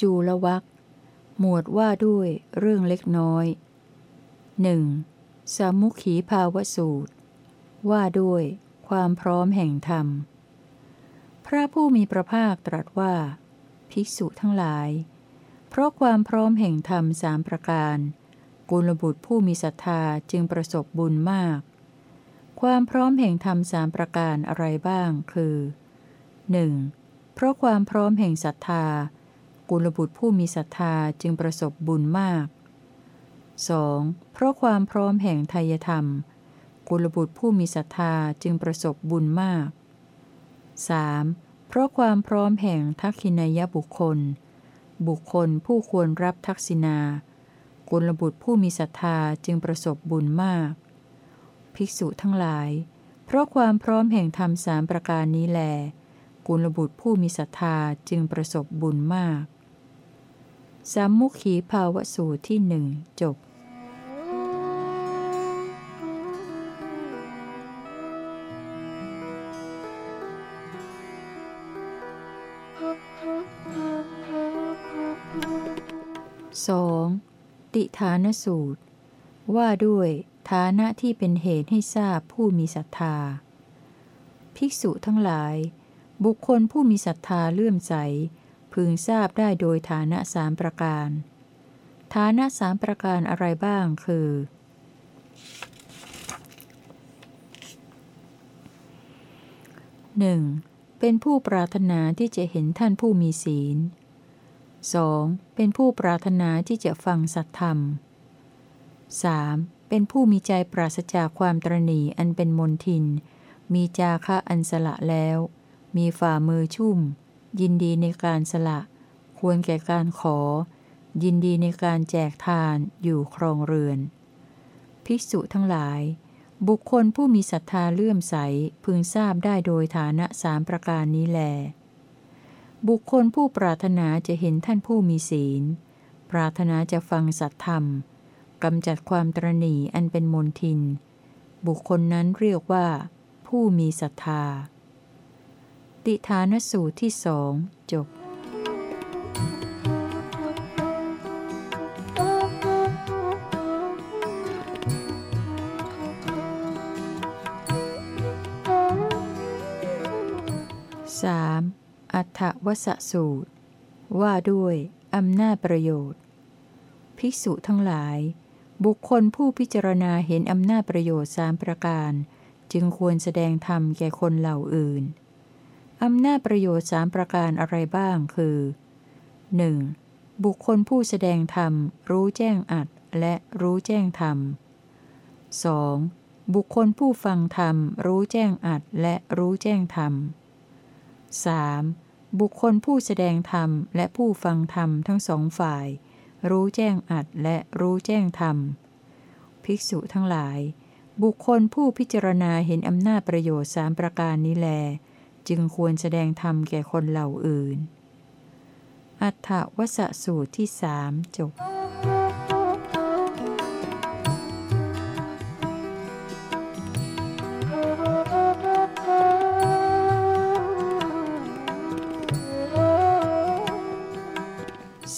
จูลวักหมวดว่าด้วยเรื่องเล็กน้อยหนึ่งสามุขีภาวสูตร ว่าด้วยความพร้อมแห่งธรรม พระผู้มีพระภาคตรัสว่า ภิกษุทั้งหลาย เพราะความพร้อมแห่งธรรมสามประการ กุลบุตรผู้มีศรัทธาจึงประสบบุญมาก ความพร้อมแห่งธรรมสามประการอะไรบ้างคือ 1. เพราะความพร้อมแห่งศรัทธา กุลบุตรผู้มีศรัทธาจึงประสบบุญมาก 2. เพราะความพร้อมแห่งทายธรรม กุลบุตรผู้มีศรัทธาจึงประสบบุญมาก 3. เพราะความพร้อมแห่งทักขินายบุคคล บุคคลผู้ควรรับทักษิณากุลบุตรผู้มีศรัทธาจึงประสบบุญมาก ภิกษุทั้งหลาย เพราะความพร้อมแห่งธรรมสามประการนี้แล กุลบุตรผู้มีศรัทธาจึงประสบบุญมาก สามมุขีภาวสูตรที่หนึ่งจบ 2. ติฐานสูตร ว่าด้วยฐานะที่เป็นเหตุให้ทราบผู้มีศรัทธา ภิกษุทั้งหลาย บุคคลผู้มีศรัทธาเลื่อมใส พึงทราบได้โดยฐานะสามประการ ฐานะสามประการอะไรบ้างคือ 1. เป็นผู้ปรารถนาที่จะเห็นท่านผู้มีศีล 2. เป็นผู้ปรารถนาที่จะฟังสัตธรรม 3. เป็นผู้มีใจปราศจากความตรณีอันเป็นมนทิน มีจาคะอันสละแล้ว มีฝ่ามือชุ่ม ยินดีในการสละ ควรแก่การขอ ยินดีในการแจกทานอยู่ครองเรือน ภิกษุทั้งหลาย บุคคลผู้มีศรัทธาเลื่อมใสพึงทราบได้โดยฐานะสามประการนี้แล บุคคลผู้ปรารถนาจะเห็นท่านผู้มีศีล ปรารถนาจะฟังสัตธรรมกำจัดความตรณีอันเป็นมนทิน บุคคลนั้นเรียกว่า ผู้มีศรัทธา ติฐานสูตรที่สองจบ 3. อัฏฐวสสูตร ว่าด้วย อำนาจประโยชน์ ภิกษุทั้งหลาย บุคคลผู้พิจารณาเห็นอำนาจประโยชน์สามประการ จึงควรแสดงธรรมแก่คนเหล่าอื่น อำนาจประโยชน์สามประการอะไรบ้างคือ 1. บุคคลผู้แสดงธรรม รู้แจ้งอัดและรู้แจ้งธรรม 2. บุคคลผู้ฟังธรรม รู้แจ้งอัดและรู้แจ้งธรรม 3. บุคคลผู้แสดงธรรมและผู้ฟังธรรมทั้งสองฝ่าย รู้แจ้งอัดและรู้แจ้งธรรม ภิกษุทั้งหลาย บุคคลผู้พิจารณาเห็นอำนาจประโยชน์สามประการนี้แล จึงควรแสดงธรรมแก่คนเหล่าอื่น อัฏฐวสสูตรที่สามจบ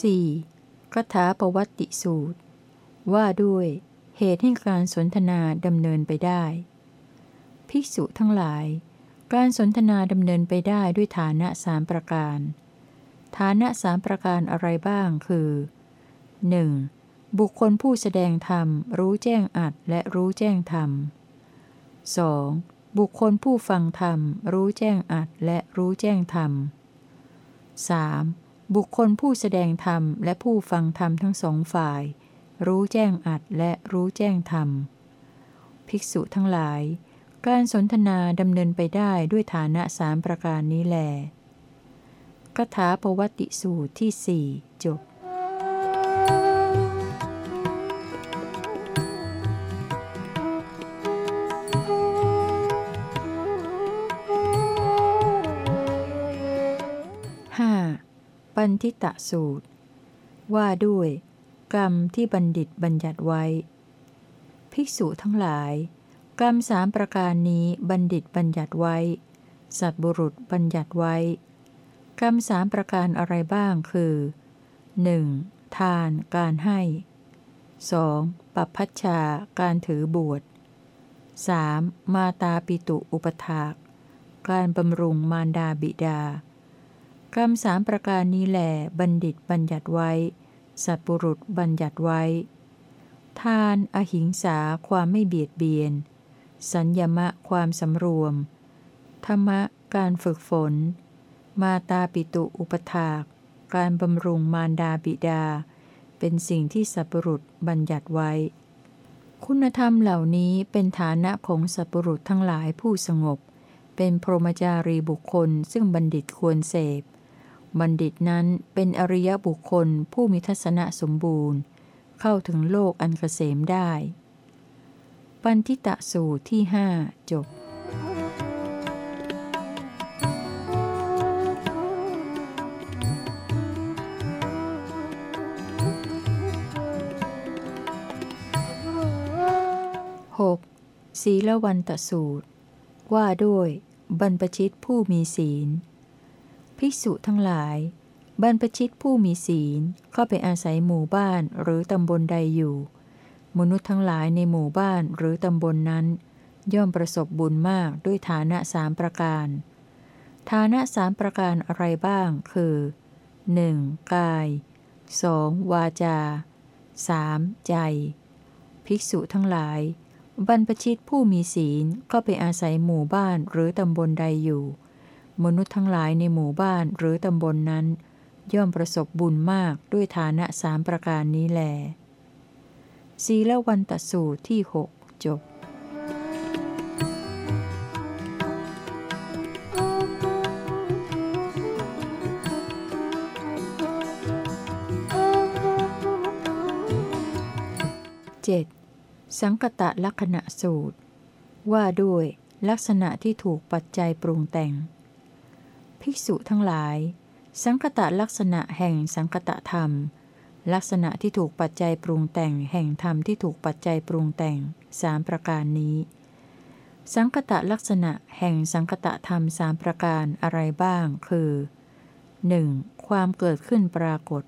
4. คาถาปวัตติสูตร ว่าด้วยเหตุให้การสนทนาดำเนินไปได้ ภิกษุทั้งหลาย การสนทนาดำเนินไปได้ด้วยฐานะสามประการ ฐานะสามประการอะไรบ้างคือ 1. บุคคลผู้แสดงธรรม รู้แจ้งอัดและรู้แจ้งธรรม 2. บุคคลผู้ฟังธรรม รู้แจ้งอัดและรู้แจ้งธรรม 3. บุคคลผู้แสดงธรรมและผู้ฟังธรรมทั้งสองฝ่าย รู้แจ้งอัดและรู้แจ้งธรรม ภิกษุทั้งหลาย การสนทนาดำเนินไปได้ด้วยฐานะสามประการนี้แลกถาปวัติสูตรที่สี่จบ 5. ปันทิตะสูตร ว่าด้วย กรรมที่บัณฑิตบัญญัติไว้ ภิกษุทั้งหลาย กรรมสามประการนี้บัณฑิตบัญญัติไว้ สัตบุรุษบัญญัติไว้ กรรมสามประการอะไรบ้างคือ 1. ทาน การให้ 2. ปัพพัชชา การถือบวช 3. มาตาปิตุอุปถาก การบำรุงมารดาบิดา กรรมสามประการนี้แหลบัณฑิตบัญญัติไว้ สัตบุรุษบัญญัติไว้ ทาน อหิงสา ความไม่เบียดเบียน สัญญมะความสำรวม ธรรมะการฝึกฝน มาตาปิตุอุปถาก การบำรุงมารดาบิดา เป็นสิ่งที่สัตบุรุษบัญญัติไว้ คุณธรรมเหล่านี้เป็นฐานะของสัตบุรุษทั้งหลายผู้สงบ เป็นพรหมจารีบุคคลซึ่งบัณฑิตควรเสพ บัณฑิตนั้นเป็นอริยบุคคลผู้มีทัศนะสมบูรณ์ เข้าถึงโลกอันเกษมได้ ปันทิตะสูตรที่ห้าจบ 6. ศีลวันตสูตร ว่าด้วยบรรพชิตผู้มีศีล ภิกษุทั้งหลาย บรรพชิตผู้มีศีลเข้าไปอาศัยหมู่บ้านหรือตำบลใดอยู่ มนุษย์ทั้งหลายในหมู่บ้านหรือตำบลนนั้น ย่อมประสบบุญมากด้วยฐานะสามประการ ฐานะสามประการอะไรบ้าง คือ 1. กาย 2. วาจา 3. ใจ ภิกษุทั้งหลาย บรรพชิตผู้มีศีลก็ไปอาศัยหมู่บ้านหรือตำบลใดอยู่ มนุษย์ทั้งหลายในหมู่บ้านหรือตำบลนนั้น ย่อมประสบบุญมากด้วยฐานะสามประการนี้แล ศีลวันตสูตรที่หกจบ 7. สังกตะลักษณะสูตร ว่าด้วยลักษณะที่ถูกปัจจัยปรุงแต่ง ภิกษุทั้งหลาย สังคตะลักษณะแห่งสังคตะธรรม ลักษณะที่ถูกปัจจัยปรุงแต่งแห่งธรรมที่ถูกปัจจัยปรุงแต่งสามประการนี้ สังคตะลักษณะแห่งสังคตะธรรมสามประการอะไรบ้าง คือ 1. ความเกิดขึ้นปรากฏ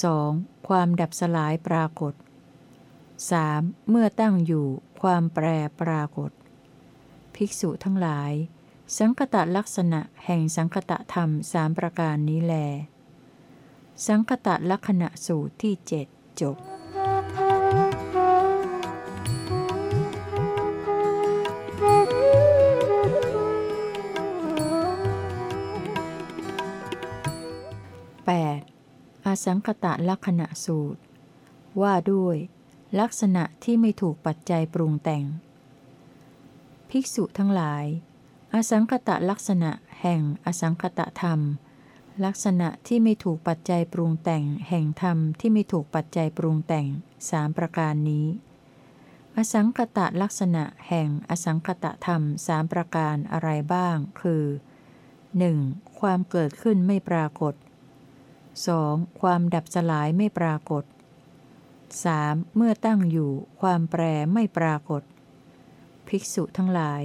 2. ความดับสลายปรากฏ 3. เมื่อตั้งอยู่ความแปรปรากฏ ภิกษุทั้งหลาย สังคตะลักษณะแห่งสังคตะธรรมสามประการนี้แล สังคตะลักษณะสูตรที่เจ็ดจบ 8. อสังคตะลักษณะสูตร ว่าด้วย ลักษณะที่ไม่ถูกปัจจัยปรุงแต่ง ภิกษุทั้งหลาย อสังคตะลักษณะแห่งอสังคตะธรรม ลักษณะที่ไม่ถูกปัจจัยปรุงแต่ง แห่งธรรมที่ไม่ถูกปัจจัยปรุงแต่งสามประการนี้ อสังคตะลักษณะแห่งอสังคตะธรรมสามประการอะไรบ้าง คือ 1. ความเกิดขึ้นไม่ปรากฏ 2. ความดับสลายไม่ปรากฏ 3. เมื่อตั้งอยู่ ความแปรไม่ปรากฏ ภิกษุทั้งหลาย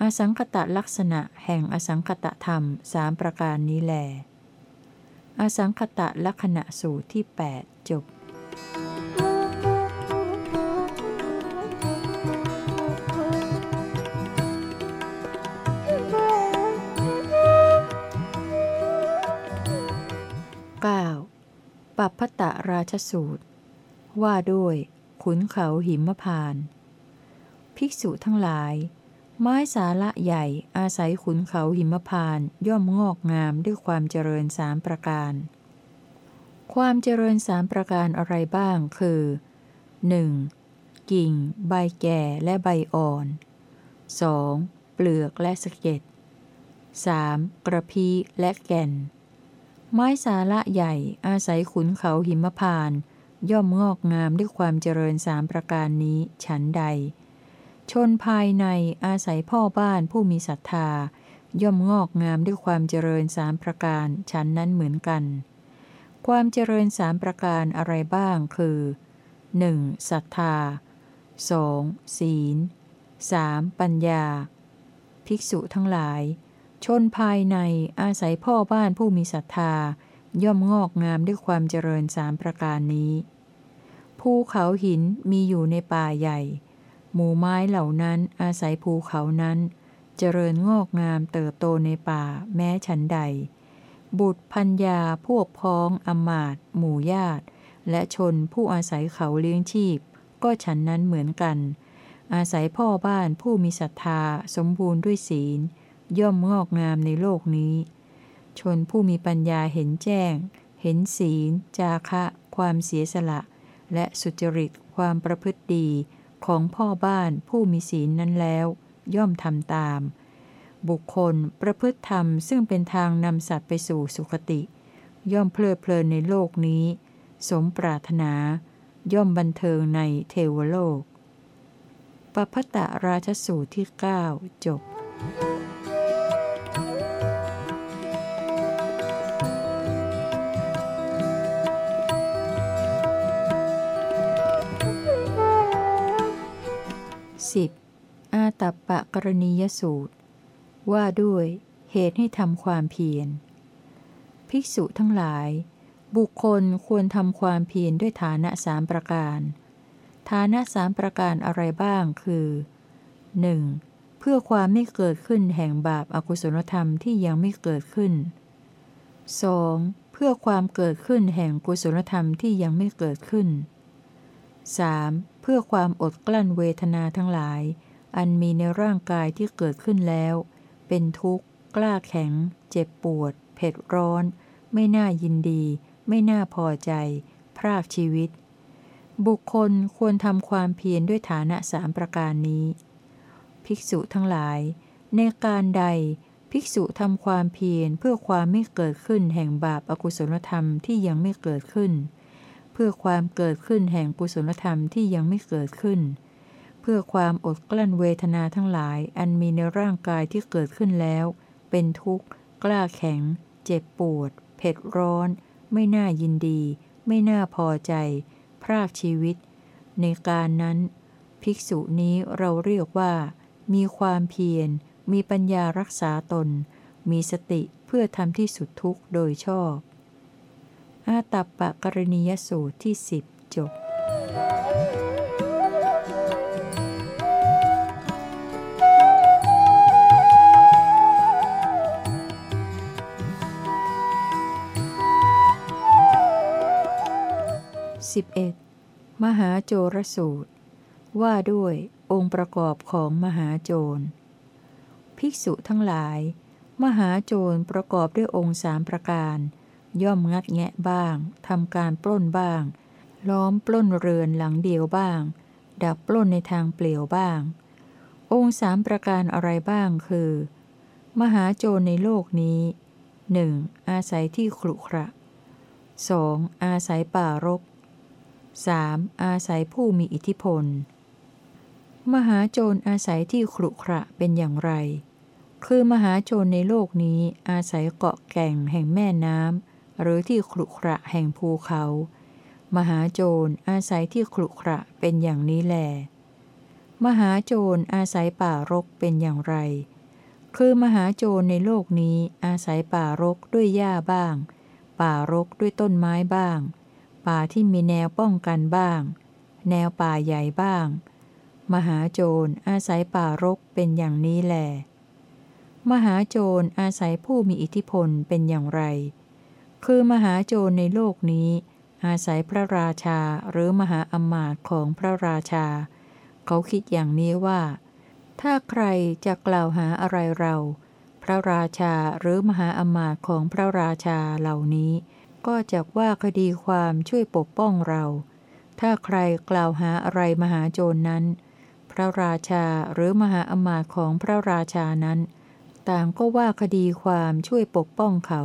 อสังคตะลักษณะแห่งอสังคตะธรรมสามประการนี้แหล อสังคตะลักษณะสูตรที่ 8 จบปัปพตะราชสูตร ว่าด้วย ขุนเขาหิมพาน ภิกษุทั้งหลาย ไม้สาละใหญ่อาศัยขุนเขาหิมพานย่อมงอกงามด้วยความเจริญสามประการ ความเจริญสามประการอะไรบ้างคือ 1. กิ่ง ใบแก่และใบอ่อน 2. เปลือกและสะเก็ด 3. กระพี้และแก่น ไม้สาละใหญ่อาศัยขุนเขาหิมพาน ย่อมงอกงามด้วยความเจริญสามประการนี้ฉันใด ชนภายในอาศัยพ่อบ้านผู้มีศรัทธา ย่อมงอกงามด้วยความเจริญสามประการฉันนั้นเหมือนกัน ความเจริญสามประการอะไรบ้างคือ 1. ศรัทธา 2. ศีล 3. ปัญญา ภิกษุทั้งหลาย ชนภายในอาศัยพ่อบ้านผู้มีศรัทธา ย่อมงอกงามด้วยความเจริญสามประการนี้ ภูเขาหินมีอยู่ในป่าใหญ่ หมู่ไม้เหล่านั้นอาศัยภูเขานั้น เจริญงอกงามเติบโตในป่าแม้ฉันใด บุตรพัญญาพวกพ้องอมาตหมู่ญาติ และชนผู้อาศัยเขาเลี้ยงชีพ ก็ฉันนั้นเหมือนกัน อาศัยพ่อบ้านผู้มีศรัทธาสมบูรณ์ด้วยศีล ย่อมงอกงามในโลกนี้ ชนผู้มีปัญญาเห็นแจ้ง เห็นศีล จาคะ ความเสียสละ และสุจริตความประพฤติดี ของพ่อบ้านผู้มีศีลนั้นแล้ว ย่อมทำตาม บุคคลประพฤติธรรมซึ่งเป็นทางนำสัตว์ไปสู่สุคติ ย่อมเพลิดเพลินในโลกนี้ สมปรารถนา ย่อมบันเทิงในเทวโลกปพัตตราชสูตรที่ 9 จบ 10. อาตัปปะกรณียสูตร ว่าด้วยเหตุให้ทำความเพียร ภิกษุทั้งหลาย บุคคลควรทำความเพียรด้วยฐานะสามประการ ฐานะสามประการอะไรบ้างคือ 1. เพื่อความไม่เกิดขึ้นแห่งบาปอากุศลธรรมที่ยังไม่เกิดขึ้น 2. เพื่อความเกิดขึ้นแห่งกุศลธรรมที่ยังไม่เกิดขึ้น 3. เพื่อความอดกลั้นเวทนาทั้งหลาย อันมีในร่างกายที่เกิดขึ้นแล้ว เป็นทุกข์ กล้าแข็ง เจ็บปวด เผ็ดร้อน ไม่น่ายินดี ไม่น่าพอใจ พรากชีวิต บุคคลควรทำความเพียรด้วยฐานะสามประการนี้ ภิกษุทั้งหลาย ในการใด ภิกษุทำความเพียรเพื่อความไม่เกิดขึ้นแห่งบาปอากุศลธรรมที่ยังไม่เกิดขึ้น เพื่อความเกิดขึ้นแห่งกุศลธรรมที่ยังไม่เกิดขึ้น เพื่อความอดกลั้นเวทนาทั้งหลายอันมีในร่างกายที่เกิดขึ้นแล้ว เป็นทุกข์ กล้าแข็ง เจ็บปวด เผ็ดร้อน ไม่น่ายินดี ไม่น่าพอใจ พรากชีวิต ในการนั้น ภิกษุนี้เราเรียกว่า มีความเพียร มีปัญญารักษาตน มีสติเพื่อทำที่สุดทุกข์โดยชอบ อาตัปปะกรณียสูตรที่สิบจบ 11. มหาโจรสูตร ว่าด้วยองค์ประกอบของมหาโจร ภิกษุทั้งหลาย มหาโจรประกอบด้วยองค์สามประการ ย่อมงัดแงะบ้างทำการปล้นบ้าง ล้อมปล้นเรือนหลังเดียวบ้าง ดักปล้นในทางเปลี่ยวบ้าง องค์สามประการอะไรบ้างคือ มหาโจรในโลกนี้หนึ่งอาศัยที่ขรุขระ 2. อาศัยป่ารก 3. อาศัยผู้มีอิทธิพล มหาโจรอาศัยที่ขรุขระเป็นอย่างไร คือมหาโจรในโลกนี้อาศัยเกาะแก่งแห่งแม่น้ำ หรือที่ขรุขระแห่งภูเขา มหาโจรอาศัยที่ขรุขระเป็นอย่างนี้แล มหาโจรอาศัยป่ารกเป็นอย่างไร คือมหาโจรในโลกนี้อาศัยป่ารกด้วยหญ้าบ้าง ป่ารกด้วยต้นไม้บ้าง ป่าที่มีแนวป้องกันบ้าง แนวป่าใหญ่บ้าง มหาโจรอาศัยป่ารกเป็นอย่างนี้แล มหาโจรอาศัยผู้มีอิทธิพลเป็นอย่างไร คือมหาโจรในโลกนี้ อาศัยพระราชาหรือมหาอมาตย์ของพระราชา เขาคิดอย่างนี้ว่า ถ้าใครจะกล่าวหาอะไรเรา พระราชาหรือมหาอมาตย์ของพระราชาเหล่านี้ ก็จะว่าคดีความช่วยปกป้องเรา ถ้าใครกล่าวหาอะไรมหาโจรนั้น พระราชาหรือมหาอมาตย์ของพระราชานั้น ต่างก็ว่าคดีความช่วยปกป้องเขา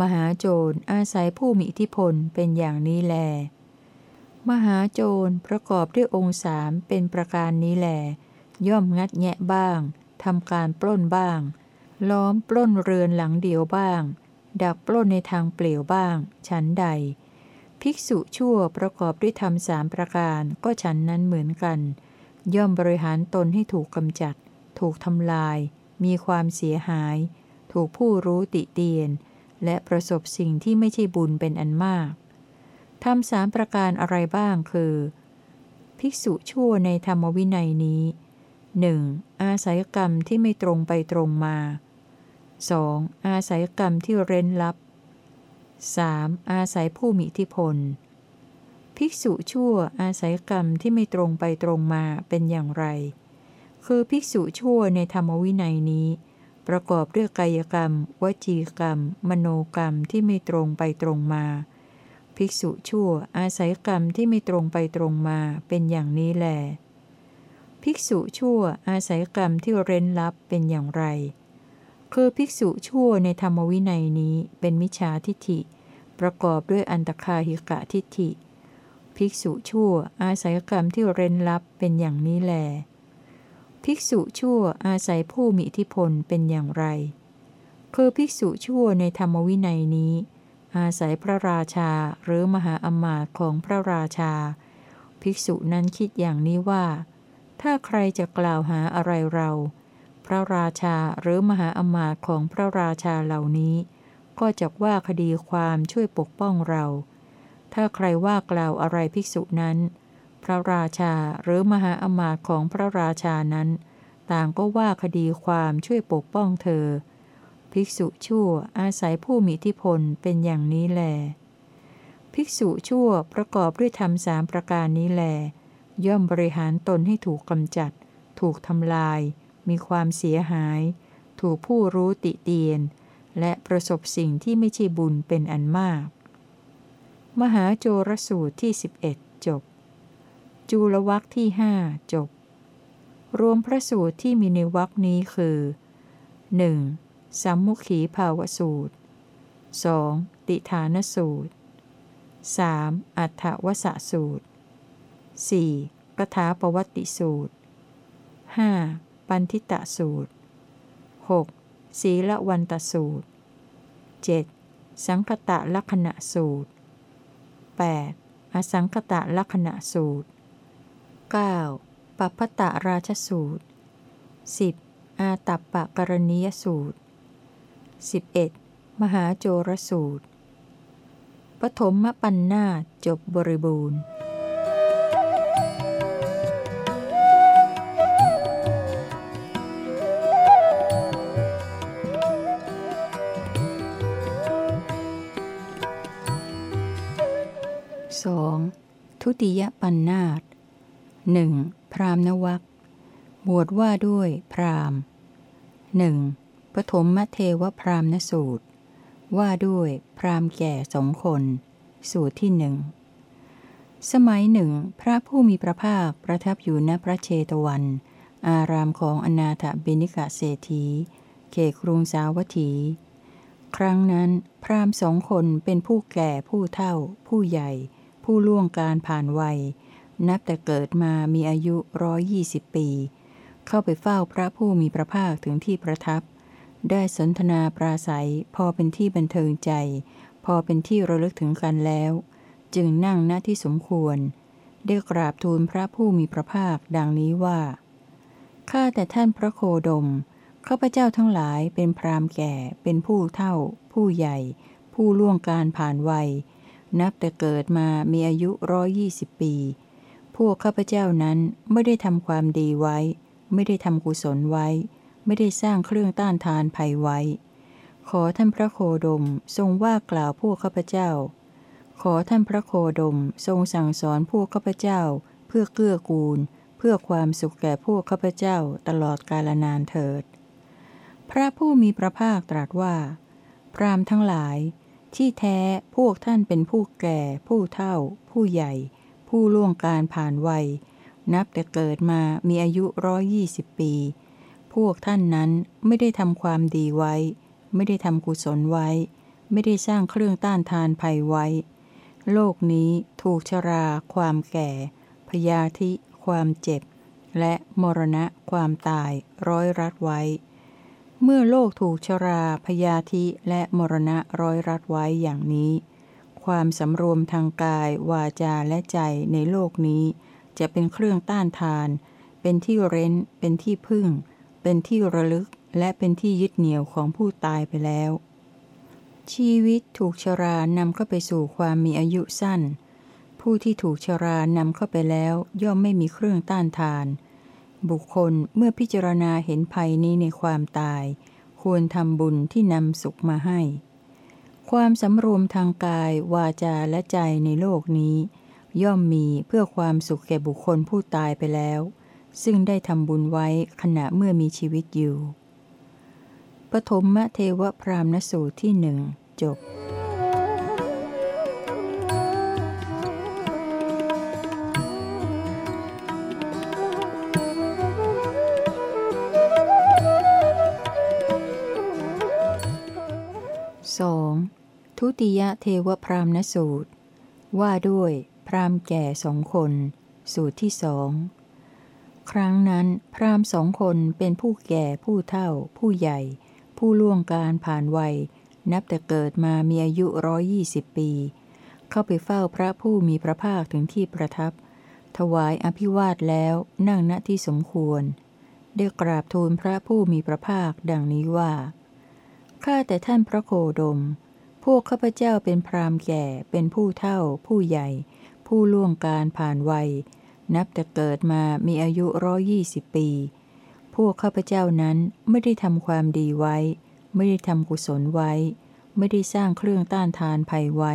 มหาโจรอาศัยผู้มีอิทธิพลเป็นอย่างนี้แล มหาโจรประกอบด้วยองค์สามเป็นประการนี้แล ย่อมงัดแงะบ้างทำการปล้นบ้าง ล้อมปล้นเรือนหลังเดียวบ้าง ดักปล้นในทางเปลี่ยวบ้างฉันใด ภิกษุชั่วประกอบด้วยธรรมสามประการก็ฉันนั้นเหมือนกัน ย่อมบริหารตนให้ถูกกำจัด ถูกทำลาย มีความเสียหาย ถูกผู้รู้ติเตียน และประสบสิ่งที่ไม่ใช่บุญเป็นอันมากทำสามประการอะไรบ้างคือ ภิกษุชั่วในธรรมวินัยนี้หนึ่งอาศัยกรรมที่ไม่ตรงไปตรงมา 2. อาศัยกรรมที่เร้นลับ 3. อาศัยผู้มีอิทธิพล ภิกษุชั่วอาศัยกรรมที่ไม่ตรงไปตรงมาเป็นอย่างไร คือภิกษุชั่วในธรรมวินัยนี้ ประกอบด้วยกายกรรม วจีกรรม มโนกรรมที่ไม่ตรงไปตรงมา ภิกษุชั่วอาศัยกรรมที่ไม่ตรงไปตรงมาเป็นอย่างนี้แหลภิกษุชั่วอาศัยกรรมที่เร้นลับเป็นอย่างไร คือภิกษุชั่วในธรรมวินัยนี้เป็นมิจฉาทิฐิ ประกอบด้วยอันตคาหิกะทิฐิ ภิกษุชั่วอาศัยกรรมที่เร้นลับเป็นอย่างนี้แหล ภิกษุชั่วอาศัยผู้มีอิทธิพลเป็นอย่างไร คือภิกษุชั่วในธรรมวินัยนี้ อาศัยพระราชาหรือมหาอมาตย์ของพระราชา ภิกษุนั้นคิดอย่างนี้ว่า ถ้าใครจะกล่าวหาอะไรเรา พระราชาหรือมหาอมาตย์ของพระราชาเหล่านี้ ก็จะว่าคดีความช่วยปกป้องเรา ถ้าใครว่ากล่าวอะไรภิกษุนั้น พระราชาหรือมหาอมาตย์ของพระราชานั้น ต่างก็ว่าคดีความช่วยปกป้องเธอ ภิกษุชั่วอาศัยผู้มีอิทธิพลเป็นอย่างนี้แล ภิกษุชั่วประกอบด้วยธรรมสามประการนี้แล ย่อมบริหารตนให้ถูกกำจัด ถูกทำลาย มีความเสียหาย ถูกผู้รู้ติเตียน และประสบสิ่งที่ไม่ใช่บุญเป็นอันมาก มหาโจรสูตรที่ 11 จบ จูลวักที่หจบ รวมพระสูตรที่มีในวักนี้คือ 1. สัมมุขีภาวสูตร 2. ติฐานสูตร 3. อัฏฐวสสูตร 4. กถาปวัติสูตร 5. ปันทิตะสูตร 6. ศีลวันตสูตร 7. สังคตะลักษณะสูตร 8. อสังคตะลักษณะสูตร 9. ปัพพตะราชสูตร 10. อาตัปปะกรณียสูตร 11. มหาโจรสูตร ปฐมมปัญนาจบบริบูรณ์ทุติยปัญนนาต หนึ่งพรามนวักหมวดว่าด้วยพรามหนึ่งปฐมมเทวพรามณสูตร ว่าด้วยพรามแก่สองคน สูตรที่หนึ่งสมัยหนึ่ง พระผู้มีพระภาคประทับอยู่ณพระเชตวัน อารามของอนาถบิณิกะเศรษฐีเขครุงสาวัตถี ครั้งนั้น พรามสองคนเป็นผู้แก่ผู้เท่า ผู้ใหญ่ ผู้ล่วงการผ่านวัย นับแต่เกิดมามีอายุร้อยี่สิบปี เข้าไปเฝ้าพระผู้มีพระภาคถึงที่ประทับ ได้สนทนาปราศัยพอเป็นที่บันเทิงใจ พอเป็นที่ระลึกถึงกันแล้ว จึงนั่งณที่สมควร ได้กราบทูลพระผู้มีพระภาคดังนี้ว่า ข้าแต่ท่านพระโคดม ข้าพเจ้าทั้งหลายเป็นพรามแก่ เป็นผู้เท่า ผู้ใหญ่ ผู้ล่วงการผ่านวัย นับแต่เกิดมามีอายุร้อยี่สิบปี พวกข้าพเจ้านั้นไม่ได้ทำความดีไว้ ไม่ได้ทำกุศลไว้ ไม่ได้สร้างเครื่องต้านทานภัยไว้ ขอท่านพระโคดมทรงว่ากล่าวพวกข้าพเจ้า ขอท่านพระโคดมทรงสั่งสอนพวกข้าพเจ้า เพื่อเกื้อกูล เพื่อความสุขแก่พวกข้าพเจ้าตลอดกาลนานเถิด พระผู้มีพระภาคตรัสว่า พรามทั้งหลาย ที่แท้พวกท่านเป็นผู้แก่ ผู้เฒ่า ผู้ใหญ่ ผู้ล่วงการผ่านวัย นับแต่เกิดมามีอายุร้อยี่สิบปี พวกท่านนั้นไม่ได้ทำความดีไว้ ไม่ได้ทำกุศลไว้ ไม่ได้สร้างเครื่องต้านทานภัยไว้ โลกนี้ถูกชรา ความแก่ พยาธิ ความเจ็บ และมรณะความตายร้อยรัดไว้ เมื่อโลกถูกชรา พยาธิและมรณะร้อยรัดไว้อย่างนี้ ความสำรวมทางกาย วาจาและใจในโลกนี้ จะเป็นเครื่องต้านทาน เป็นที่เร้น เป็นที่พึ่ง เป็นที่ระลึกและเป็นที่ยึดเหนี่ยวของผู้ตายไปแล้ว ชีวิตถูกชรานำเข้าไปสู่ความมีอายุสั้น ผู้ที่ถูกชรานำเข้าไปแล้วย่อมไม่มีเครื่องต้านทาน บุคคลเมื่อพิจารณาเห็นภัยนี้ในความตาย ควรทำบุญที่นำสุขมาให้ ความสำรวมทางกาย วาจาและใจในโลกนี้ ย่อมมีเพื่อความสุขแก่บุคคลผู้ตายไปแล้ว ซึ่งได้ทำบุญไว้ขณะเมื่อมีชีวิตอยู่ ปฐมเทวพรามณสูตรที่หนึ่งจบ สองทุติยเทวพรามณสูตร ว่าด้วย พรามแก่สองคน สูตรที่สองครั้งนั้น พรามสองคนเป็นผู้แก่ผู้เฒ่า ผู้ใหญ่ ผู้ล่วงการผ่านวัย นับแต่เกิดมามีอายุร้อยี่สิบปี เข้าไปเฝ้าพระผู้มีพระภาคถึงที่ประทับ ถวายอภิวาทแล้วนั่งณที่สมควร ได้กราบทูลพระผู้มีพระภาคดังนี้ว่า ข้าแต่ท่านพระโคดม พวกข้าพเจ้าเป็นพรามแก่ เป็นผู้เฒ่า ผู้ใหญ่ ผู้ล่วงการผ่านวัย นับแต่เกิดมามีอายุร้อยี่สิบปี พวกข้าพเจ้านั้นไม่ได้ทำความดีไว้ ไม่ได้ทำกุศลไว้ ไม่ได้สร้างเครื่องต้านทานภัยไว้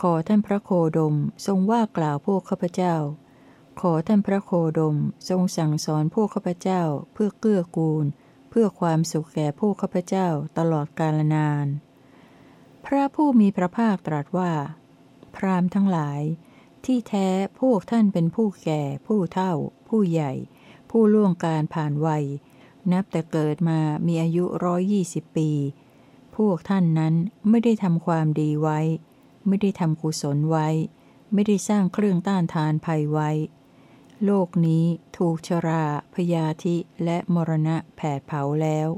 ขอท่านพระโคดมทรงว่ากล่าวพวกข้าพเจ้า ขอท่านพระโคดมทรงสั่งสอนพวกข้าพเจ้าเพื่อเกื้อกูล เพื่อความสุขแก่พวกข้าพเจ้าตลอดกาลนาน พระผู้มีพระภาคตรัสว่า พรามทั้งหลาย ที่แท้พวกท่านเป็นผู้แก่ ผู้เฒ่า ผู้ใหญ่ ผู้ล่วงการผ่านวัย นับแต่เกิดมามีอายุร้อยยี่สิบปี พวกท่านนั้นไม่ได้ทำความดีไว้ ไม่ได้ทำกุศลไว้ ไม่ได้สร้างเครื่องต้านทานภัยไว้ โลกนี้ถูกชรา พยาธิและมรณะแผดเผาแล้ว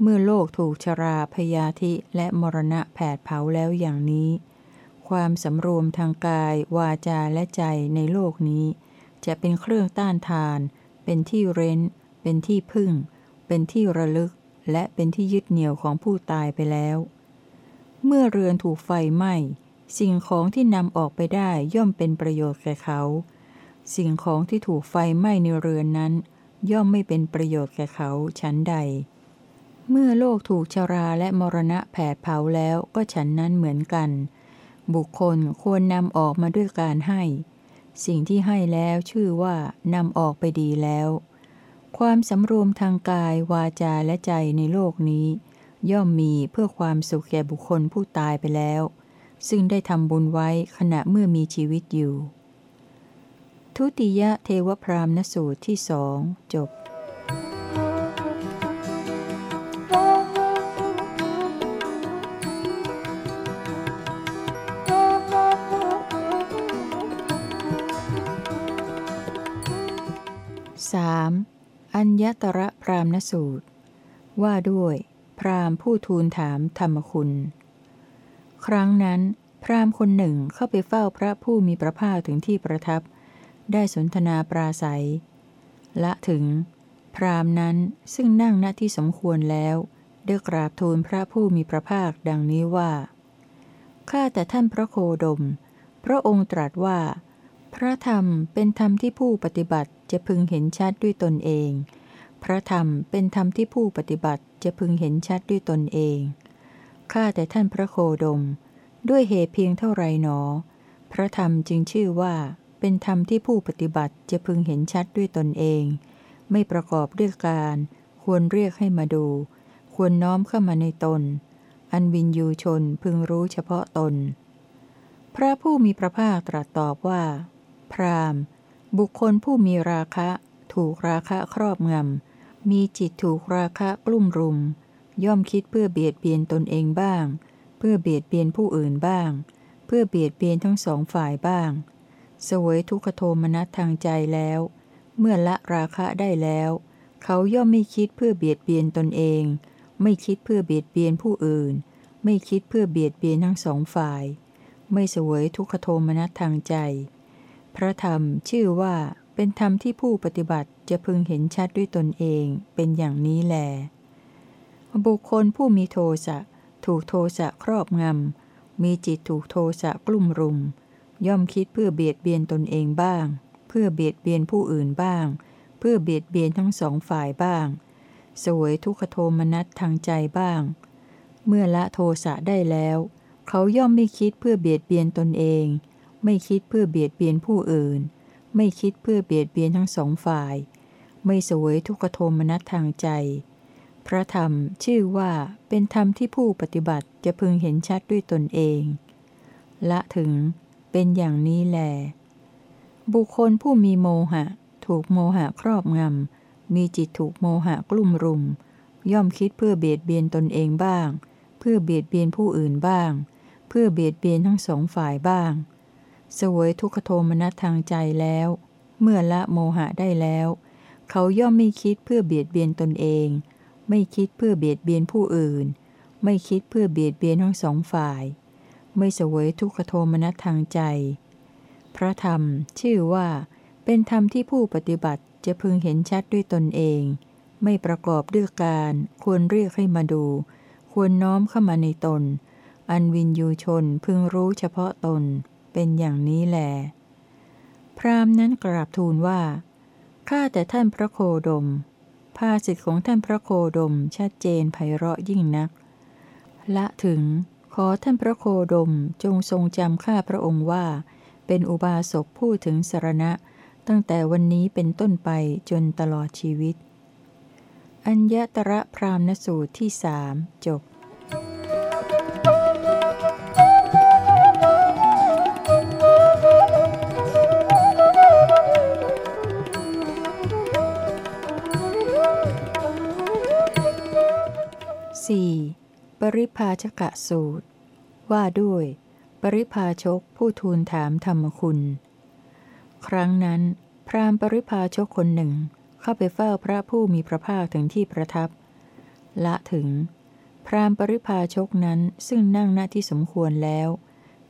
เมื่อโลกถูกชรา พยาธิและมรณะแผดเผาแล้วอย่างนี้ ความสำรวมทางกาย วาจาและใจในโลกนี้ จะเป็นเครื่องต้านทาน เป็นที่เร้น เป็นที่พึ่ง เป็นที่ระลึก และเป็นที่ยึดเหนี่ยวของผู้ตายไปแล้ว เมื่อเรือนถูกไฟไหม้ สิ่งของที่นำออกไปได้ย่อมเป็นประโยชน์แก่เขา สิ่งของที่ถูกไฟไหม้ในเรือนนั้น ย่อมไม่เป็นประโยชน์แก่เขาชั้นใด เมื่อโลกถูกชราและมรณะแผดเผาแล้วก็ฉันนั้นเหมือนกัน บุคคลควรนำออกมาด้วยการให้ สิ่งที่ให้แล้วชื่อว่านำออกไปดีแล้ว ความสำรวมทางกายวาจาและใจในโลกนี้ ย่อมมีเพื่อความสุขแก่บุคคลผู้ตายไปแล้ว ซึ่งได้ทำบุญไว้ขณะเมื่อมีชีวิตอยู่ ทุติยเทวพรามณสูตรที่สองจบ 3. อัญญตระพรามณสูตร ว่าด้วย พรามผู้ทูลถามธรรมคุณ ครั้งนั้น พรามคนหนึ่งเข้าไปเฝ้าพระผู้มีพระภาคถึงที่ประทับ ได้สนทนาปราศัย ละถึง พรามนั้นซึ่งนั่งณที่สมควรแล้วได้กราบทูลพระผู้มีพระภาคดังนี้ว่า ข้าแต่ท่านพระโคดม พระองค์ตรัสว่า พระธรรมเป็นธรรมที่ผู้ปฏิบัติจะพึงเห็นชัดด้วยตนเอง พระธรรมเป็นธรรมที่ผู้ปฏิบัติจะพึงเห็นชัดด้วยตนเอง ข้าแต่ท่านพระโคดม ด้วยเหตุเพียงเท่าไรหนอ พระธรรมจึงชื่อว่า เป็นธรรมที่ผู้ปฏิบัติจะพึงเห็นชัดด้วยตนเอง ไม่ประกอบด้วยการ ควรเรียกให้มาดู ควรน้อมเข้ามาในตน อันวินยูชนพึงรู้เฉพาะตน พระผู้มีพระภาคตรัสตอบว่า พรามบุคคลผู้มีราคะ ถูกราคะครอบงำ มีจิตถูกราคะกลุ่มรุม ย่อมคิดเพื่อเบียดเบียนตนเองบ้าง เพื่อเบียดเบียนผู้อื่นบ้าง เพื่อเบียดเบียนทั้งสองฝ่ายบ้าง สวยทุกขโทมนัสทางใจแล้ว เมื่อละราคะได้แล้ว เขาย่อมไม่คิดเพื่อเบียดเบียนตนเอง ไม่คิดเพื่อเบียดเบียนผู้อื่น ไม่คิดเพื่อเบียดเบียนทั้งสองฝ่าย ไม่เสวยทุกขโทมนัสทางใจ พระธรรมชื่อว่าเป็นธรรมที่ผู้ปฏิบัติจะพึงเห็นชัดด้วยตนเองเป็นอย่างนี้แล บุคคลผู้มีโทสะถูกโทสะครอบงำมีจิตถูกโทสะกลุ่มรุม ย่อมคิดเพื่อเบียดเบียนตนเองบ้าง เพื่อเบียดเบียนผู้อื่นบ้าง เพื่อเบียดเบียนทั้งสองฝ่ายบ้างสวยทุกขโทมนัสทางใจบ้าง เมื่อละโทสะได้แล้ว เขาย่อมไม่คิดเพื่อเบียดเบียนตนเอง ไม่คิดเพื่อเบียดเบียนผู้อื่น ไม่คิดเพื่อเบียดเบียนทั้งสองฝ่าย ไม่สวยทุกขโทมนัสทางใจ พระธรรมชื่อว่าเป็นธรรมที่ผู้ปฏิบัติจะพึงเห็นชัดด้วยตนเอง ละถึง เป็นอย่างนี้แล บุคคลผู้มีโมหะ ถูกโมหะครอบงำ มีจิตถูกโมหะกลุ่มรุม ย่อมคิดเพื่อเบียดเบียนตนเองบ้าง เพื่อเบียดเบียนผู้อื่นบ้าง เพื่อเบียดเบียนทั้งสองฝ่ายบ้างสวยทุกขโทมนัสทางใจแล้ว เมื่อละโมหะได้แล้ว เขาย่อมไม่คิดเพื่อเบียดเบียนตนเอง ไม่คิดเพื่อเบียดเบียนผู้อื่น ไม่คิดเพื่อเบียดเบียนทั้งสองฝ่าย ไม่เสวยทุกขโทมนัสทางใจ พระธรรมชื่อว่า เป็นธรรมที่ผู้ปฏิบัติจะพึงเห็นชัดด้วยตนเอง ไม่ประกอบด้วยการ ควรเรียกให้มาดู ควรน้อมเข้ามาในตน อันวินยูชนพึงรู้เฉพาะตน เป็นอย่างนี้แหลพรามนั้นกราบทูลว่า ข้าแต่ท่านพระโคดม ภาสิทธิของท่านพระโคดมชัดเจนไพเราะยิ่งนัก ละถึง ขอท่านพระโคดมจงทรงจำข้าพระองค์ว่า เป็นอุบาสกผู้ถึงสารณะ ตั้งแต่วันนี้เป็นต้นไปจนตลอดชีวิต อัญญตระพรามณสูตรที่สามจบ 4. ปริพาชกะสูตร ว่าด้วย ปริพาชกผู้ทูลถามธรรมคุณ ครั้งนั้น พราหมณ์ปริพาชกคนหนึ่งเข้าไปเฝ้าพระผู้มีพระภาคถึงที่ประทับ ละถึง พราหมณ์ปริพาชกนั้นซึ่งนั่งหน้าที่สมควรแล้ว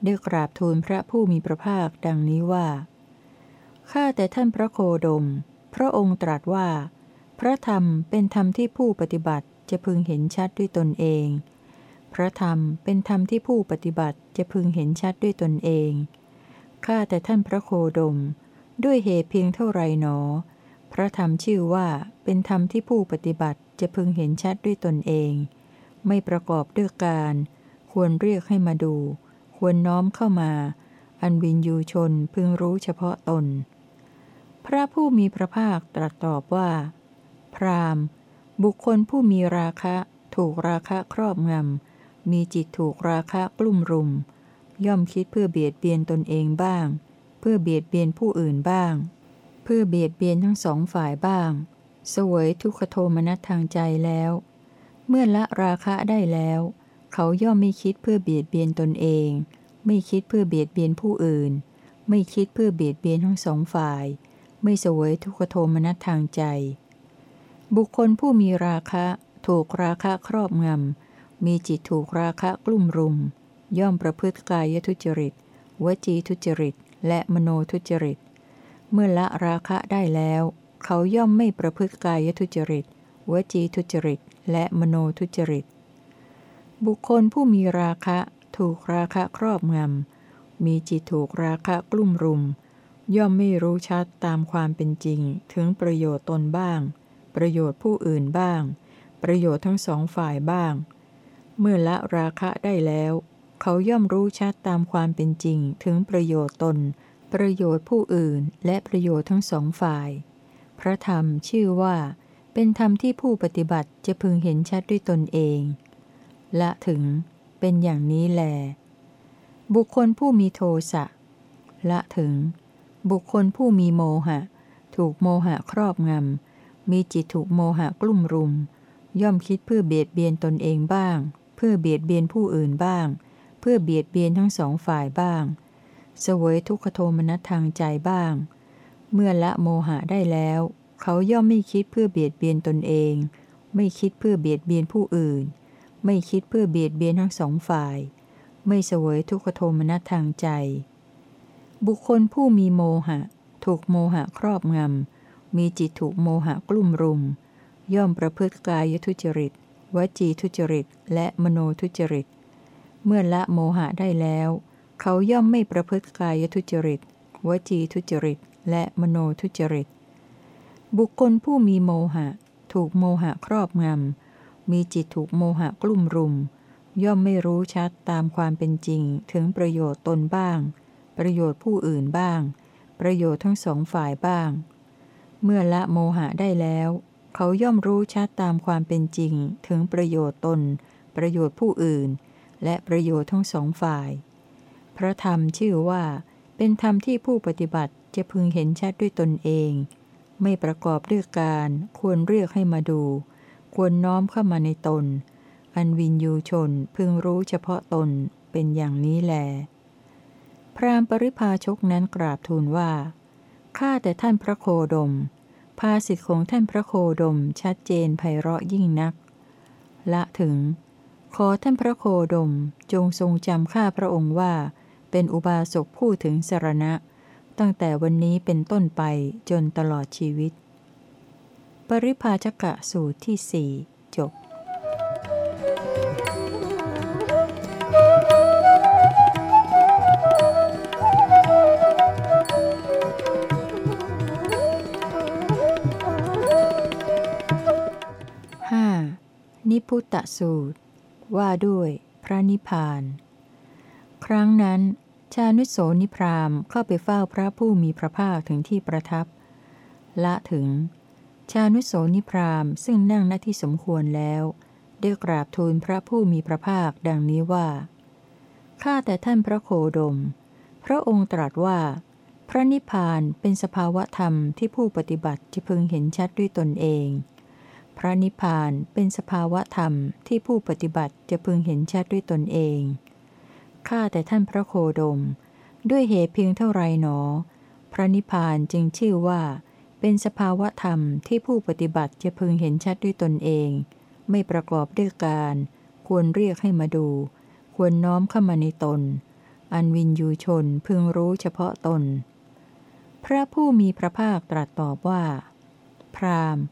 ได้กราบทูลพระผู้มีพระภาคดังนี้ว่า ข้าแต่ท่านพระโคดม พระองค์ตรัสว่า พระธรรมเป็นธรรมที่ผู้ปฏิบัติจะพึงเห็นชัดด้วยตนเอง พระธรรมเป็นธรรมที่ผู้ปฏิบัติจะพึงเห็นชัดด้วยตนเอง ข้าแต่ท่านพระโคดม ด้วยเหตุเพียงเท่าไรหนอ พระธรรมชื่อว่าเป็นธรรมที่ผู้ปฏิบัติจะพึงเห็นชัดด้วยตนเอง ไม่ประกอบด้วยการ ควรเรียกให้มาดู ควรน้อมเข้ามา อันวินยูชนพึงรู้เฉพาะตน พระผู้มีพระภาคตรัสตอบว่า พรามบุคคลผู้มีราคะ ถูกราคะครอบงำ มีจิตถูกราคะกลุ่มรุม ย่อมคิดเพื่อเบียดเบียนตนเองบ้าง เพื่อเบียดเบียนผู้อื่นบ้าง เพื่อเบียดเบียนทั้งสองฝ่ายบ้างสวยทุกขโทมนัสทางใจแล้ว เมื่อละราคะได้แล้ว เขาย่อมไม่คิดเพื่อเบียดเบียนตนเอง ไม่คิดเพื่อเบียดเบียนผู้อื่น ไม่คิดเพื่อเบียดเบียนทั้งสองฝ่าย ไม่สวยทุกขโทมนัสทางใจ บุคคลผู้มีราคะถูกราคะครอบงำ มีจิตถูกราคะกลุ่มรุม ย่อมประพฤติกายทุจริต วจีทุจริต และมโนทุจริต เมื่อละราคะได้แล้ว เขาย่อมไม่ประพฤติกายทุจริต วจีทุจริต และมโนทุจริต บุคคลผู้มีราคะถูกราคะครอบงำ มีจิตถูกราคะกลุ่มรุม ย่อมไม่รู้ชัดตามความเป็นจริง ถึงประโยชน์ตนบ้าง ประโยชน์ผู้อื่นบ้าง ประโยชน์ทั้งสองฝ่ายบ้าง เมื่อละราคะได้แล้ว เขาย่อมรู้ชัดตามความเป็นจริงถึงประโยชน์ตน ประโยชน์ผู้อื่นและประโยชน์ทั้งสองฝ่าย พระธรรมชื่อว่า เป็นธรรมที่ผู้ปฏิบัติจะพึงเห็นชัดด้วยตนเอง ละถึงเป็นอย่างนี้แล บุคคลผู้มีโทสะละถึง บุคคลผู้มีโมหะ ถูกโมหะครอบงำมีจิตถูกโมหะกลุ่มรุม ย่อมคิดเพื่อเบียดเบียนตนเองบ้าง พื่อเบียดเบียนผู้อื่นบ้าง เพื่อเบียดเบียนทั้งสองฝ่ายบ้างสวยทุกขโทมนัสทางใจบ้าง เมื่อละโมหะได้แล้ว เขาย่อมไม่คิดเพื่อเบียดเบียนตนเอง ไม่คิดเพื่อเบียดเบียนผู้อื่น ไม่คิดเพื่อเบียดเบียนทั้งสองฝ่าย ไม่สวยทุกขโทมนัสทางใจ บุคคลผู้มีโมหะ ถูกโมหะครอบงำมีจิตถูกโมหะกลุ่มรุม ย่อมประพฤติกายทุจริต วจีทุจริต และมโนทุจริต เมื่อละโมหะได้แล้ว เขาย่อมไม่ประพฤติกายทุจริต วจีทุจริต และมโนทุจริต บุคคลผู้มีโมหะ ถูกโมหะครอบงำ มีจิตถูกโมหะกลุ่มรุม ย่อมไม่รู้ชัดตามความเป็นจริงถึงประโยชน์ตนบ้าง ประโยชน์ผู้อื่นบ้าง ประโยชน์ทั้งสองฝ่ายบ้าง เมื่อละโมหะได้แล้ว เขาย่อมรู้ชัดตามความเป็นจริง ถึงประโยชน์ตน ประโยชน์ผู้อื่น และประโยชน์ทั้งสองฝ่าย พระธรรมชื่อว่า เป็นธรรมที่ผู้ปฏิบัติจะพึงเห็นชัดด้วยตนเอง ไม่ประกอบด้วยการ ควรเรียกให้มาดู ควรน้อมเข้ามาในตน อันวินยูชนพึงรู้เฉพาะตนเป็นอย่างนี้แล พรามปริพาชกนั้นกราบทูลว่าข้าแต่ท่านพระโคดม ภาสิทธิของท่านพระโคดมชัดเจนไพเราะยิ่งนัก ละถึง ขอท่านพระโคดมจงทรงจำข้าพระองค์ว่า เป็นอุบาสกผู้ถึงสรณะ ตั้งแต่วันนี้เป็นต้นไปจนตลอดชีวิต ปริพาชกะสูตรที่สี่ นิพุตตสูตร ว่าด้วย พระนิพพาน ครั้งนั้น ชานุโสนิพรามเข้าไปเฝ้าพระผู้มีพระภาคถึงที่ประทับ ละถึง ชานุโสนิพรามซึ่งนั่งณที่สมควรแล้วได้กราบทูลพระผู้มีพระภาคดังนี้ว่า ข้าแต่ท่านพระโคดม พระองค์ตรัสว่า พระนิพพานเป็นสภาวะธรรมที่ผู้ปฏิบัติจะพึงเห็นชัดด้วยตนเอง ระนิพพานเป็นสภาวะธรรมที่ผู้ปฏิบัติจะพึงเห็นชัดด้วยตนเอง ข้าแต่ท่านพระโคดม ด้วยเหตุเพียงเท่าไรหนอ พระนิพพานจึงชื่อว่า เป็นสภาวะธรรมที่ผู้ปฏิบัติจะพึงเห็นชัดด้วยตนเอง ไม่ประกอบด้วยการ ควรเรียกให้มาดู ควรน้อมเข้ามาในตน อันวินยูชนพึงรู้เฉพาะตน พระผู้มีพระภาคตรัสตอบว่า พรามณ์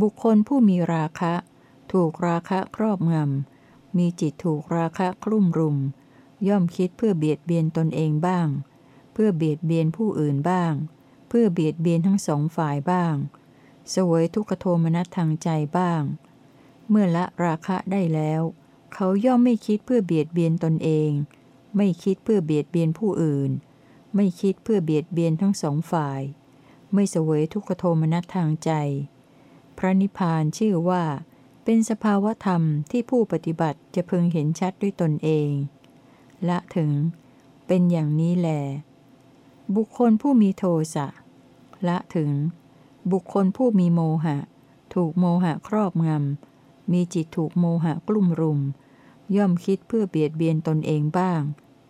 บุคคลผู้มีราคะ ถูกราคะครอบงำ มีจิตถูกราคะคลุ่มรุม ย่อมคิดเพื่อเบียดเบียนตนเองบ้าง เพื่อเบียดเบียนผู้อื่นบ้าง เพื่อเบียดเบียนทั้งสองฝ่ายบ้างสวยทุกขโทมนัสทางใจบ้าง เมื่อละราคะได้แล้ว เขาย่อมไม่คิดเพื่อเบียดเบียนตนเอง ไม่คิดเพื่อเบียดเบียนผู้อื่น ไม่คิดเพื่อเบียดเบียนทั้งสองฝ่าย ไม่เสวยทุกขโทมนัสทางใจ พระนิพพานชื่อว่า เป็นสภาวธรรมที่ผู้ปฏิบัติจะพึงเห็นชัดด้วยตนเอง ละถึง เป็นอย่างนี้แล บุคคลผู้มีโทสะละถึง บุคคลผู้มีโมหะ ถูกโมหะครอบงำ มีจิตถูกโมหะกลุ่มรุม ย่อมคิดเพื่อเบียดเบียนตนเองบ้าง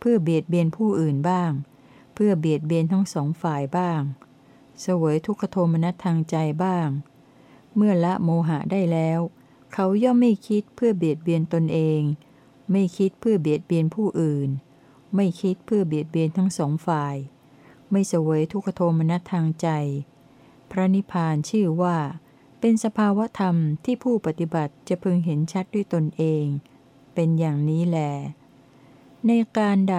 เพื่อเบียดเบียนผู้อื่นบ้าง เพื่อเบียดเบียนทั้งสองฝ่ายบ้าง เสวยทุกขโทมนัสทางใจบ้าง เมื่อละโมหะได้แล้ว เขาย่อมไม่คิดเพื่อเบียดเบียนตนเอง ไม่คิดเพื่อเบียดเบียนผู้อื่น ไม่คิดเพื่อเบียดเบียนทั้งสองฝ่าย ไม่เสวยทุกขโทมนัสทางใจ พระนิพพานชื่อว่า เป็นสภาวธรรมที่ผู้ปฏิบัติจะพึงเห็นชัดด้วยตนเอง เป็นอย่างนี้แลในการใด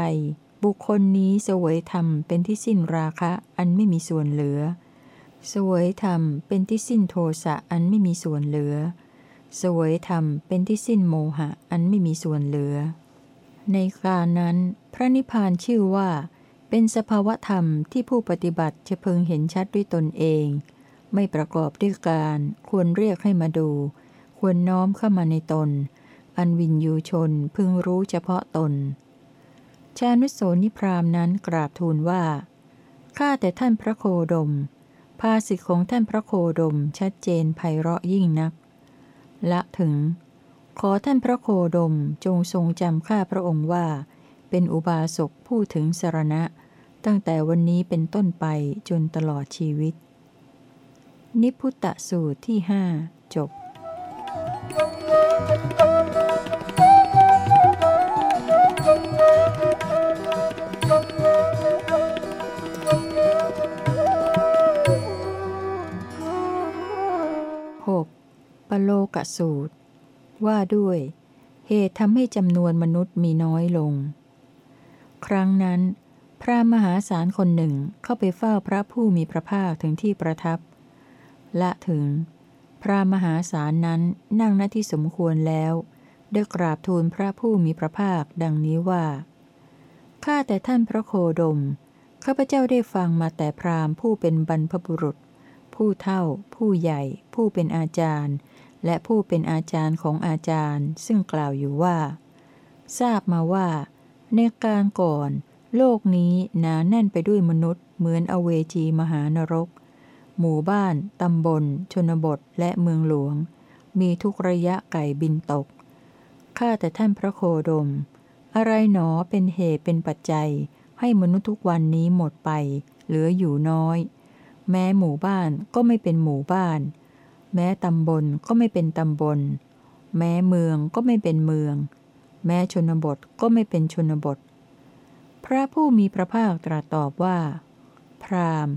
บุคคลนี้เสวยธรรมเป็นที่สิ้นราคะอันไม่มีส่วนเหลือ สวยธรรมเป็นที่สิ้นโทสะอันไม่มีส่วนเหลือ สวยธรรมเป็นที่สิ้นโมหะอันไม่มีส่วนเหลือ ในการนั้น พระนิพพานชื่อว่า เป็นสภาวธรรมที่ผู้ปฏิบัติจะพึงเห็นชัดด้วยตนเอง ไม่ประกอบด้วยการควรเรียกให้มาดู ควรน้อมเข้ามาในตน อันวินยูชนพึงรู้เฉพาะตน ชานุโสนิพรามนั้นกราบทูลว่าข้าแต่ท่านพระโคดม ภาสิทธิของท่านพระโคดมชัดเจนไพเราะยิ่งนัก ละถึง ขอท่านพระโคดมจงทรงจำข้าพระองค์ว่า เป็นอุบาสกผู้ถึงสรณะ ตั้งแต่วันนี้เป็นต้นไปจนตลอดชีวิต นิพุตตสูตรที่หจบ 6. ปโลกสูตร ว่าด้วย เหตุทำให้จำนวนมนุษย์มีน้อยลง ครั้งนั้น พระมหาศาลคนหนึ่งเข้าไปเฝ้าพระผู้มีพระภาคถึงที่ประทับ ละถึง พระมหาศาลนั้นนั่งณที่สมควรแล้วได้กราบทูลพระผู้มีพระภาคดังนี้ว่าข้าแต่ท่านพระโคดม ข้าพเจ้าได้ฟังมาแต่พราหมณ์ผู้เป็นบรรพบุรุษ ผู้เท่า ผู้ใหญ่ ผู้เป็นอาจารย์ และผู้เป็นอาจารย์ของอาจารย์ ซึ่งกล่าวอยู่ว่า ทราบมาว่า ในการก่อน โลกนี้หนาแน่นไปด้วยมนุษย์ เหมือนอเวจีมหานรก หมู่บ้าน ตำบล ชนบทและเมืองหลวง มีทุกระยะไก่บินตก ข้าแต่ท่านพระโคดม อะไรหนอเป็นเหตุเป็นปัจจัย ให้มนุษย์ทุกวันนี้หมดไป เหลืออยู่น้อย แม้หมู่บ้านก็ไม่เป็นหมู่บ้าน แม้ตำบลก็ไม่เป็นตำบล แม้เมืองก็ไม่เป็นเมือง แม้ชนบทก็ไม่เป็นชนบท พระผู้มีพระภาคตรัสตอบว่า พราม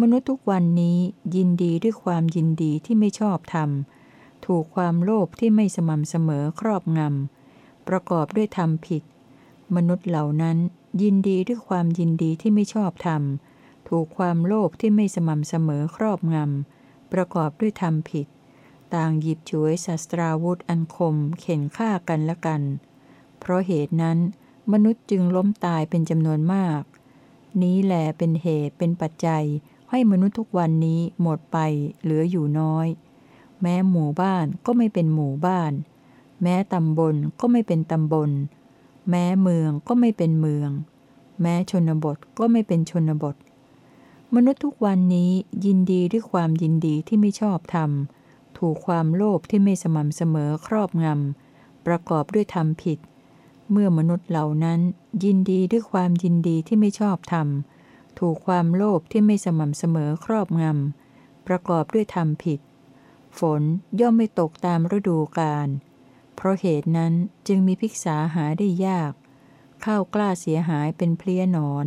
มนุษย์ทุกวันนี้ยินดีด้วยความยินดีที่ไม่ชอบธรรม ถูกความโลภที่ไม่สม่ำเสมอครอบงำ ประกอบด้วยธรรมผิด มนุษย์เหล่านั้นยินดีด้วยความยินดีที่ไม่ชอบธรรม ถูกความโลภที่ไม่สม่ำเสมอครอบงำ ประกอบด้วยธรรมผิด ต่างหยิบฉวยศัตราวุธอันคมเข็นฆ่ากันและกัน เพราะเหตุนั้นมนุษย์จึงล้มตายเป็นจำนวนมาก นี้แหลเป็นเหตุเป็นปัจจัยให้มนุษย์ทุกวันนี้หมดไปเหลืออยู่น้อย แม้หมู่บ้านก็ไม่เป็นหมู่บ้าน แม้ตำบลก็ไม่เป็นตำบล แม้เมืองก็ไม่เป็นเมือง แม้ชนบทก็ไม่เป็นชนบท มนุษย์ทุกวันนี้ยินดีด้วยความยินดีที่ไม่ชอบธรรม ถูกความโลภที่ไม่สม่ำเสมอครอบงำ ประกอบด้วยธรรมผิด เมื่อมนุษย์เหล่านั้นยินดีด้วยความยินดีที่ไม่ชอบธรรม ถูกความโลภที่ไม่สม่ำเสมอครอบงำ ประกอบด้วยธรรมผิด ฝนย่อมไม่ตกตามฤดูกาล เพราะเหตุนั้นจึงมีภิกษาหาได้ยาก ข้าวกล้าเสียหายเป็นเพลี้ยนอน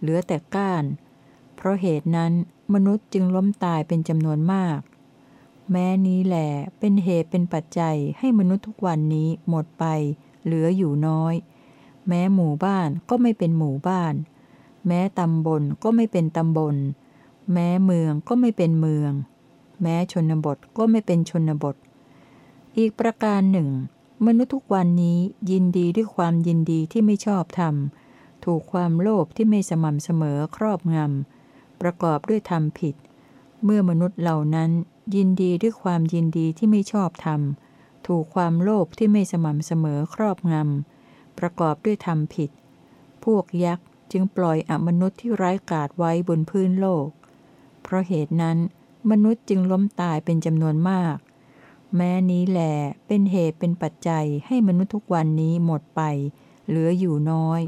เหลือแต่ก้าน เพราะเหตุนั้นมนุษย์จึงล้มตายเป็นจำนวนมาก แม้นี้แหลเป็นเหตุเป็นปัจจัยให้มนุษย์ทุกวันนี้หมดไป เหลืออยู่น้อย แม้หมู่บ้านก็ไม่เป็นหมู่บ้าน แม้ตำบลก็ไม่เป็นตำบล แม้เมืองก็ไม่เป็นเมือง แม้ชนบทก็ไม่เป็นชนบท อีกประการหนึ่ง มนุษย์ทุกวันนี้ยินดีด้วยความยินดีที่ไม่ชอบธรรม ถูกความโลภที่ไม่สม่ำเสมอครอบงำ ประกอบด้วยธรรมผิด เมื่อมนุษย์เหล่านั้นยินดีด้วยความยินดีที่ไม่ชอบธรรม ถูกความโลภที่ไม่สม่ำเสมอครอบงำ ประกอบด้วยธรรมผิด พวกยักษ์จึงปล่อยอมนุษย์ที่ไร้กาศไว้บนพื้นโลก เพราะเหตุนั้นมนุษย์จึงล้มตายเป็นจำนวนมาก แม้นี้แหลเป็นเหตุเป็นปัจจัยให้มนุษย์ทุกวันนี้หมดไป เหลืออยู่น้อย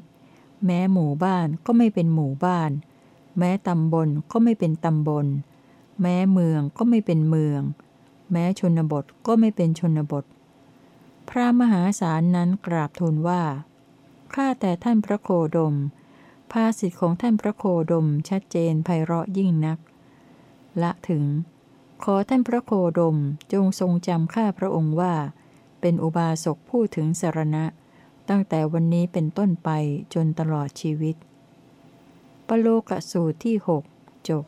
แม้หมู่บ้านก็ไม่เป็นหมู่บ้าน แม้ตำบลก็ไม่เป็นตำบล แม้เมืองก็ไม่เป็นเมือง แม้ชนบทก็ไม่เป็นชนบท พระมหาศาลนั้นกราบทูลว่า ข้าแต่ท่านพระโคดม ภาสิทธิของท่านพระโคดมชัดเจนไพเราะยิ่งนัก ละถึง ขอท่านพระโคดมจงทรงจำข้าพระองค์ว่า เป็นอุบาสกพูดถึงสารณะ ตั้งแต่วันนี้เป็นต้นไปจนตลอดชีวิต ปโลกสูตรที่หกจบ